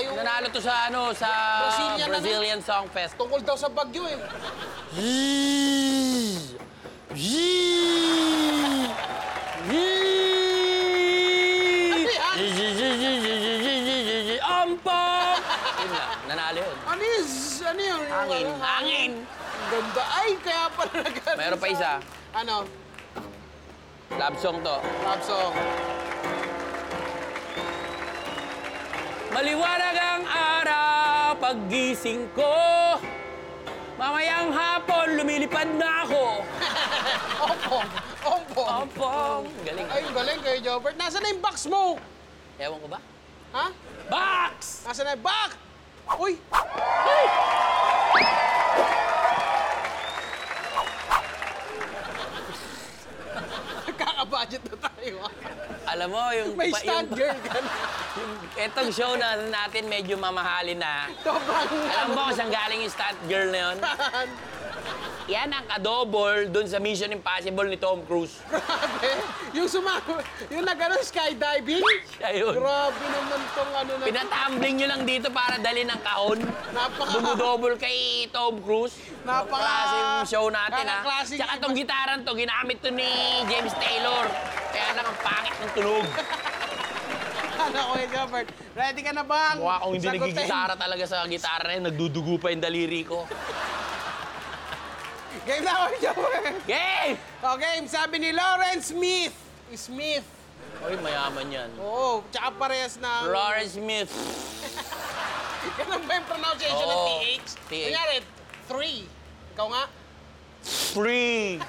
Yung Nanalo to sa ano, sa Brazilian ano? Brazilian Song Fest. tungkol daw sa bagyo eh. Ano yan? Ampong! Yun lang, nanalo yun. Ano yun? Ano yun? Hangin, Ano? hangin! Ang Ganda. Ay, kaya pala nag Meron pa isa. Ano? Love song to. Love song. Maliwanag ang araw paggising ko. Mamayang hapon, lumilipad na ako. Ompong. Ompong. Ampong! Galing. Ay, galing Kuya Jobert. Nasaan na yung box mo? Ewan ko ba? Ha? Box! Nasaan na yung box? Uy! Kaka-budget na tayo. ah. Alam mo, yung... May stand girl ka etong show na natin medyo mamahalin na. Sobrang Alam mo kung saan galing yung stunt girl na yun? Yan ang kadobol dun sa Mission Impossible ni Tom Cruise. Grabe. Yung sumama, yung nag-ano, skydiving. Siya yun. Grabe naman tong ano na. Pinatumbling nyo lang dito para dali ng kahon. Napaka- Dumudobol kay Tom Cruise. Napaka- Klaseng show natin, ha? Kakaklaseng- Tsaka tong gitaran to, ginamit to ni James Taylor. Kaya lang ang pangit ng tunog. Ano, Kuya Jobert? Ready ka na bang? Mukha akong hindi sagutin? nagigitara talaga sa gitara na yun. Nagdudugo pa yung daliri ko. Game na, Kuya Jobert. Game! Okay, sabi ni Lawrence Smith. Smith. Uy, mayaman yan. Oo, tsaka parehas ng... Lawrence Smith. Ganun ba yung pronunciation ng Oo, TH? TH. Kunyari, three. Ikaw nga? Free.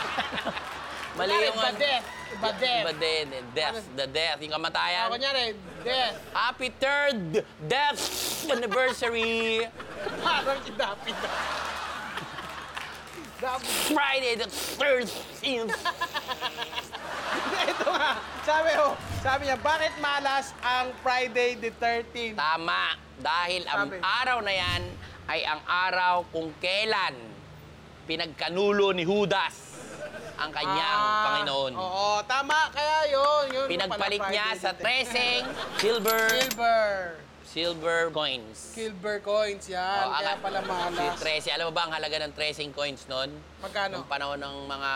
Mali Kunyari, yung... ano. Badet. Badet. Din. eh, Death. The death. Yung Ah, kamatayan. kunyari, death. Happy third death anniversary. Parang idapid na. Friday the 13th. Ito nga, sabi oh, sabi niya, bakit malas ang Friday the 13th? Tama. Dahil ang Sabi. araw na yan ay ang araw kung kailan pinagkanulo ni Judas ang kanyang Ah, Panginoon. Oo, tama. Kaya yun. yun Pinagpalit pala niya Friday sa 13th. treseng silver Silver. silver coins. Silver coins yan. Oh, kaya ang- pala malas. Si 13. Alam mo ba ang halaga ng treseng coins noon? Magkano? Nung panahon ng mga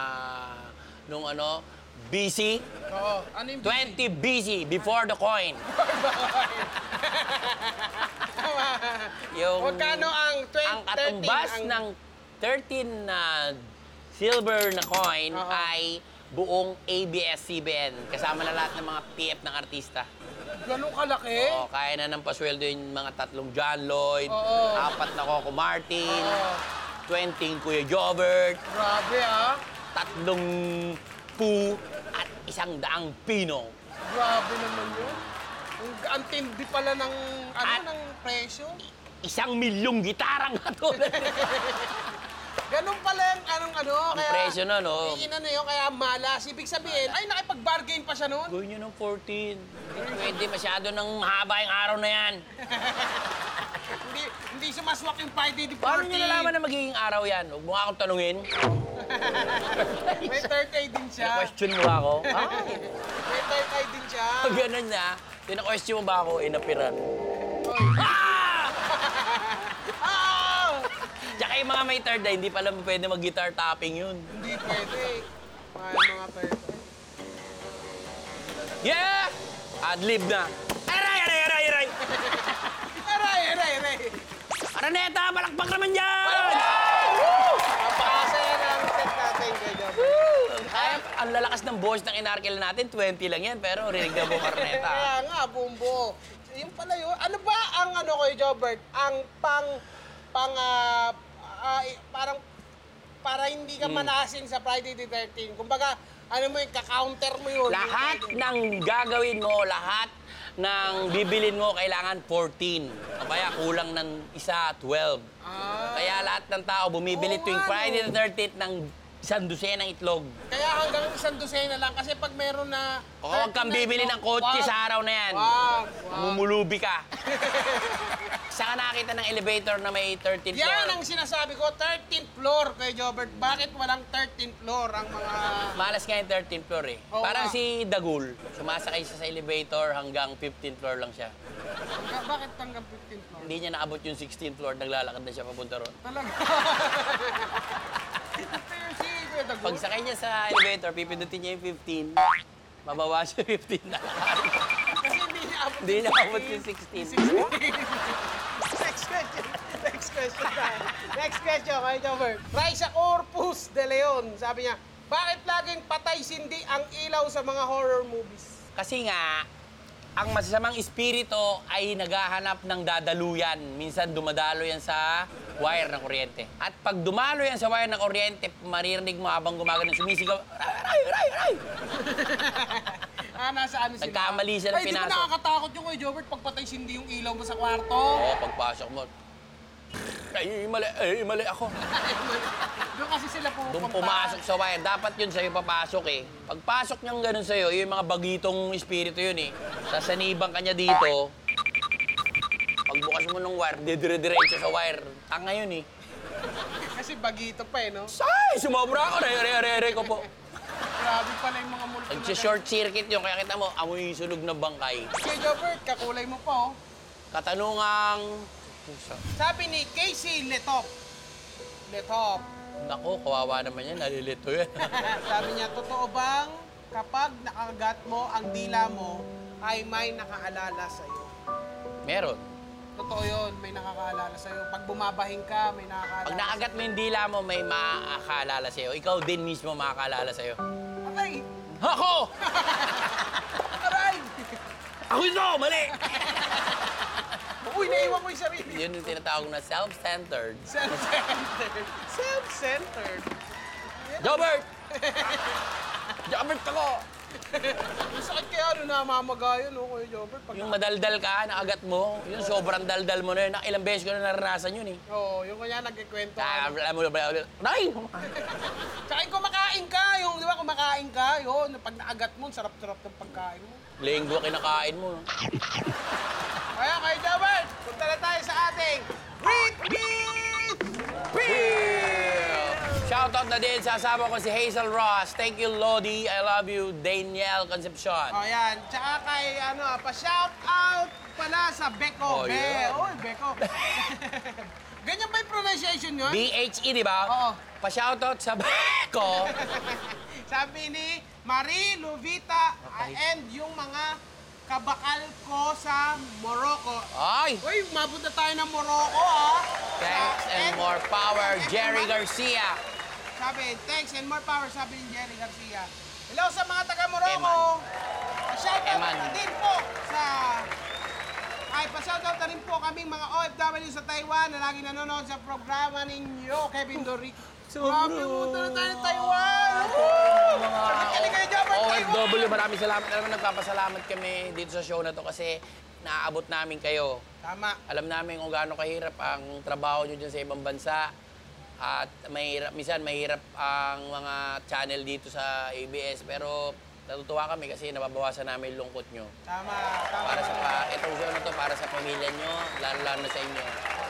nung ano BC, Oo. Ano yung 20 BC before the coin. Yung Magkano ang 20, ang katumbas 13 ang- ng 13 na silver na coin Oo. ay buong ABS-CBN kasama na lahat ng mga PF ng artista. Ganun kalaki? Oo, kaya na ng pasweldo yung mga tatlong John Lloyd, Oo. apat na Coco Martin, Oo. 20 Kuya Jobert, Grabe ah. tatlong Pu at isang daang Pino. Grabe naman yun. Ang, ang tindi pala ng, ano, At- ng presyo. Isang milyong gitarang katulad. Ganun pala yung anong ano. Ang kaya, presyo nun, oh. Inano yun, kaya malas. Ibig sabihin, ay, nakipag-bargain pa siya noon. Gawin nyo ng 14. Hindi pwede masyado ng mahaba yung araw na yan. hindi, hindi sumaswak yung Friday the 14. Paano nyo nalaman na magiging araw yan? Huwag mo nga akong tanungin. May third eye din siya. Question mo ba ako? Ay, May third eye din siya. pag ganun na, tina-question mo ba ako, inapiran. Ah! Ah! Tsaka yung mga may third eye, hindi pala pwede mag-guitar tapping yun. Hindi pwede. May mga third eye. Yeah! Adlib na. Aray, aray, aray, aray! Aray, aray, aray. Araneta, palakpak naman dyan! Napakasaya na ang set natin, Kuya Job. Kaya, ang lalakas ng boss ng inarkel natin, 20 lang yan, pero rinig na mo Araneta. Kaya nga, bumbo. Yung pala yun. Ano ba ang ano, Kuya Jobert? Ang pang, pang, ah, parang, para hindi Hmm. ka manasin sa Friday the 13. Kumbaga, ano mo yung, ka-counter mo yun. Lahat ng gagawin mo, lahat ng bibilin mo, kailangan 14. O kaya kulang ng isa, 12. Ah, Kaya lahat ng tao bumibili Oo tuwing nga, Friday no? the 13th ng isang dosenang itlog. kaya hanggang isang dosena lang kasi pag meron na... O huwag kang 39 bibili ng kotse sa araw na yan. Wag, wag. Mamumulubi ka. Saan ka nakita ng elevator na may 13th floor? Yan ang sinasabi ko, 13th floor kay Jobert. Bakit walang 13th floor ang mga... Malas nga yung 13th floor eh. Oo Parang nga. si Dagul, sumasakay siya sa elevator hanggang 15th floor lang siya. Bakit hanggang 15th floor? Hindi niya naabot yung 16th floor, naglalakad na siya papunta ron. Talaga. Pero si Kuya Dagul, Pag sakay niya sa elevator, pipindutin niya yung 15. Mabawas yung 15 na. kasi hindi niya abot Hindi niya abot yung 16. Next question. Next question tayo. Next question kay Jobert. Raisa Corpus de Leon, sabi niya, bakit laging patay sindi ang ilaw sa mga horror movies? Kasi nga, ang masasamang espiritu ay naghahanap ng dadaluyan. Minsan dumadalo yan sa wire ng kuryente. At pag dumalo yan sa wire ng kuryente, maririnig mo habang gumagano, sumisigaw, Ray, ray, ray, ray! Ah, nasa ano sila? Nagkamali siya ng Ay, di ba pinasok. nakakatakot yung kay Jobert pag patay sindi yung ilaw mo sa kwarto? Oo, pagpasok mo, ay, mali, ay, mali ako. Doon kasi sila pupunta. Doon pumasok sa wire. Dapat yun sa'yo papasok eh. Pagpasok niyang ganun sa'yo, yung mga bagitong espiritu yun eh. Sasanibang ka niya dito. Pagbukas mo ng wire, didire-diretso sa wire. Tanga yun eh. Kasi bagito pa eh, no? Ay, sumobra ako. Re, re, re, re ko po. Grabe pala yung mga multo na Nag-short circuit yun, kaya kita mo, amoy sunog na bangkay. Kay Jobert, kakulay mo pa, oh. Katanungang... Pusa. Sabi ni Casey Letop. Letop. Nako, kawawa naman yan. Nalilito yan. Sabi niya, totoo bang kapag nakagat mo ang dila mo, ay may nakaalala sa'yo? Meron. Totoo yun, may nakakaalala sa'yo. Pag bumabahing ka, may nakakaalala Pag nakagat mo yung dila mo, may makakaalala sa'yo. Ikaw din mismo makakaalala sa'yo. Ako! Aray! Ako ito! Mali! Uy, naiwan ko yung sarili. Yun yung tinatawag na self-centered. Self-centered. Self-centered. Jobert! Jobert ako! Yung sakit kaya ano namamagayan, no, Kuya Jobert? Pag Yung madaldal ka, nakagat mo, yung sobrang daldal mo na yun. Ilang beses ko na naranasan yun eh. Oo, yung kanya nagkikwento. Ah, Ano. bla, bla, bla, bla. Nay! Tsaka yung kumakain ka, yung, di ba, kumakain ka, yun, pag naagat mo, sarap-sarap ng pagkain mo. Linggo kinakain mo. no? Kaya kay Jobert, punta na tayo sa ating Great Beat! Shoutout na din sa asawa ko si Hazel Ross. Thank you, Lodi. I love you, Danielle Concepcion. O yan, tsaka kay, ano, pa-shout out pala sa Beko. Oh, Be. yeah. Oy, Beko. Ganyan ba yung pronunciation yun? B-H-E, di ba? Oo. Pa-shoutout sa ko. Sabi ni Marie Luvita and yung mga kabakal ko sa Morocco. Ay! Uy, mapunta tayo ng Morocco, ah. Thanks Sa- and more power, Jerry Garcia. Sabi, thanks and more power, sabi ni Jerry Garcia. Hello sa mga taga Morocco. Pa-shoutout Eman. na din po sa... Ay, pa-shoutout na rin po kaming mga OFW sa Taiwan na lagi nanonood sa programa ninyo, Kevin Doric. Grabe, punta na tayo ng Taiwan! Pagkali kayo dyan, Taiwan! OFW, maraming salamat. Alam mo, nagpapasalamat kami dito sa show na to kasi naaabot namin kayo. Tama. Alam namin kung gaano kahirap ang trabaho nyo dyan sa ibang bansa. At mahirap, minsan mahirap ang mga channel dito sa ABS. Pero natutuwa kami kasi nababawasan namin yung lungkot nyo. Tama, tama. Para sa pa, itong show na to, para sa pamilya nyo, lalo-lalo na sa inyo.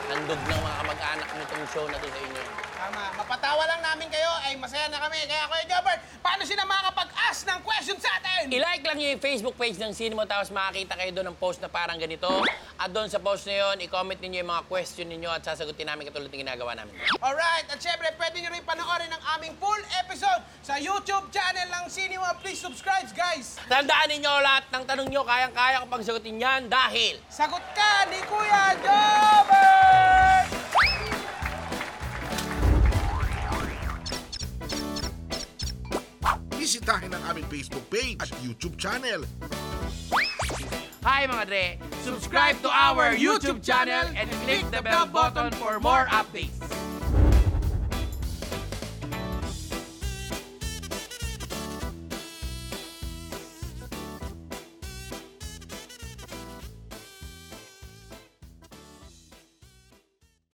Handog ng mga kamag-anak mo itong show na to sa inyo. Tama. Mapatawa lang namin kayo, ay masaya na kami. Kaya Kuya Jobert, paano sila makakapag-ask I-like lang yung Facebook page ng Cinema tapos makakita kayo doon ng post na parang ganito. At doon sa post na yun, i-comment ninyo yung mga question ninyo at sasagutin namin katulad ng ginagawa namin. Alright, at syempre, pwede nyo rin panoorin ang aming full episode sa YouTube channel ng Cinema. Please subscribe, guys! Tandaan ninyo lahat ng tanong nyo, kayang-kaya ko pang sagutin yan dahil Sagot ka ni Kuya Jobert! Aming Facebook page at YouTube channel. Hi mga Dre! Subscribe to our YouTube channel and click the bell button for more updates.